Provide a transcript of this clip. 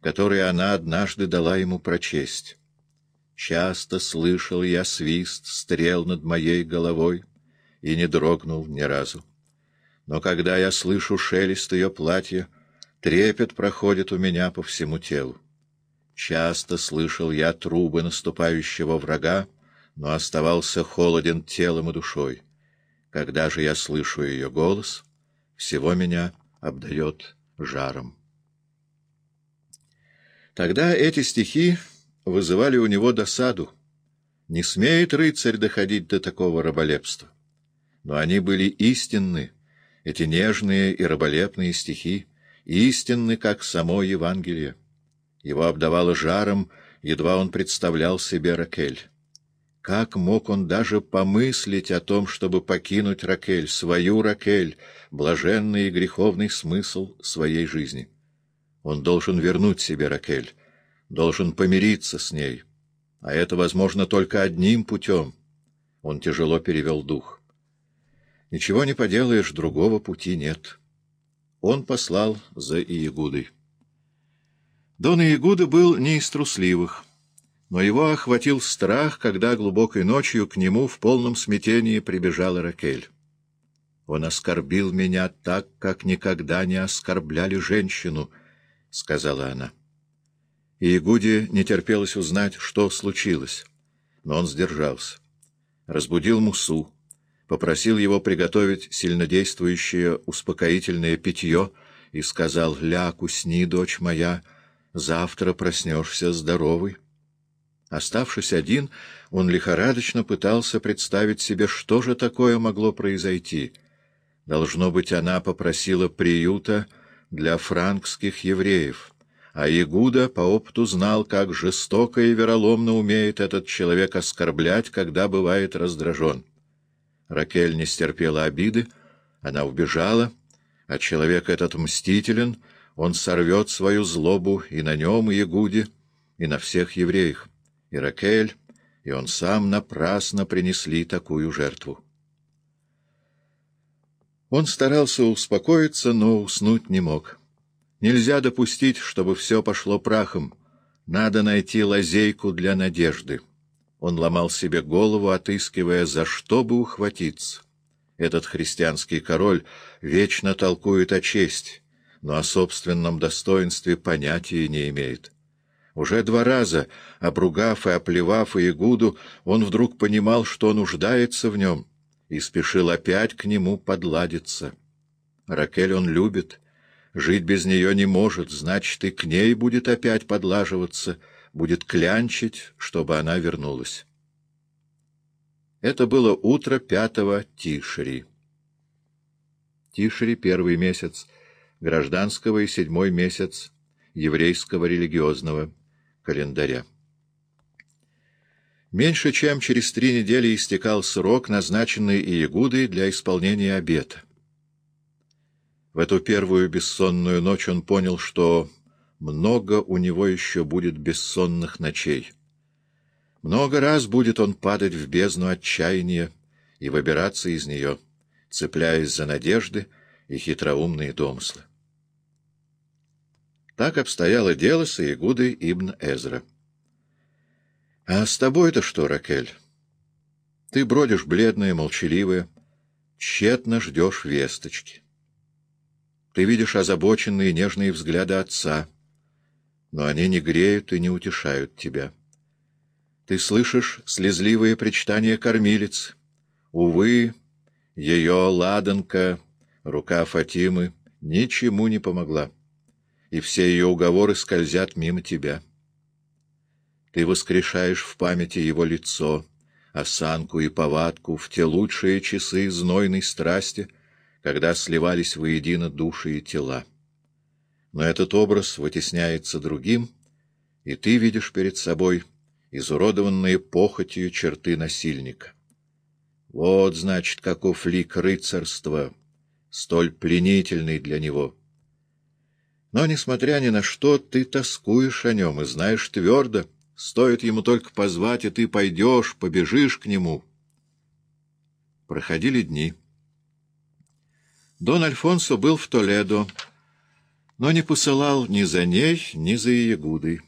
который она однажды дала ему прочесть. Часто слышал я свист стрел над моей головой и не дрогнул ни разу. Но когда я слышу шелест ее платья, трепет проходит у меня по всему телу. Часто слышал я трубы наступающего врага, но оставался холоден телом и душой. Когда же я слышу ее голос, всего меня обдает жаром. Тогда эти стихи вызывали у него досаду. Не смеет рыцарь доходить до такого раболепства. Но они были истинны, эти нежные и раболепные стихи, истинны, как само Евангелие. Его обдавало жаром, едва он представлял себе Ракель. Как мог он даже помыслить о том, чтобы покинуть Ракель, свою Ракель, блаженный и греховный смысл своей жизни? Он должен вернуть себе Ракель, должен помириться с ней. А это возможно только одним путем. Он тяжело перевел дух. Ничего не поделаешь, другого пути нет. Он послал за Иегудой. Дон Иегуда был не из трусливых, но его охватил страх, когда глубокой ночью к нему в полном смятении прибежала Ракель. Он оскорбил меня так, как никогда не оскорбляли женщину, — сказала она. И Игуде не терпелось узнать, что случилось, но он сдержался. Разбудил Мусу, попросил его приготовить сильнодействующее успокоительное питье и сказал, «Ляг, усни, дочь моя, завтра проснешься здоровый». Оставшись один, он лихорадочно пытался представить себе, что же такое могло произойти. Должно быть, она попросила приюта для франкских евреев, а Ягуда по опыту знал, как жестоко и вероломно умеет этот человек оскорблять, когда бывает раздражен. Ракель не стерпела обиды, она убежала, а человек этот мстителен, он сорвет свою злобу и на нем, и Ягуде, и на всех евреях. И Ракель, и он сам напрасно принесли такую жертву. Он старался успокоиться, но уснуть не мог. Нельзя допустить, чтобы все пошло прахом. Надо найти лазейку для надежды. Он ломал себе голову, отыскивая, за что бы ухватиться. Этот христианский король вечно толкует о чести, но о собственном достоинстве понятия не имеет. Уже два раза, обругав и оплевав Иегуду, он вдруг понимал, что нуждается в нем — и спешил опять к нему подладиться. Ракель он любит, жить без нее не может, значит, и к ней будет опять подлаживаться, будет клянчить, чтобы она вернулась. Это было утро пятого Тишери. Тишери — первый месяц гражданского и седьмой месяц еврейского религиозного календаря. Меньше чем через три недели истекал срок, назначенный Иегудой для исполнения обета. В эту первую бессонную ночь он понял, что много у него еще будет бессонных ночей. Много раз будет он падать в бездну отчаяния и выбираться из нее, цепляясь за надежды и хитроумные домыслы. Так обстояло дело с Иегудой Ибн Эзра. А с тобой-то что, Ракель? Ты бродишь бледная, молчаливая, тщетно ждешь весточки. Ты видишь озабоченные нежные взгляды отца, но они не греют и не утешают тебя. Ты слышишь слезливые причитания кормилиц. Увы, ее ладанка, рука Фатимы, ничему не помогла, и все ее уговоры скользят мимо тебя. Ты воскрешаешь в памяти его лицо, осанку и повадку в те лучшие часы знойной страсти, когда сливались воедино души и тела. Но этот образ вытесняется другим, и ты видишь перед собой изуродованные похотью черты насильника. Вот, значит, каков лик рыцарства, столь пленительный для него. Но, несмотря ни на что, ты тоскуешь о нем и знаешь твердо, Стоит ему только позвать, и ты пойдешь, побежишь к нему. Проходили дни. Дон Альфонсо был в Толедо, но не посылал ни за ней, ни за Иегудой.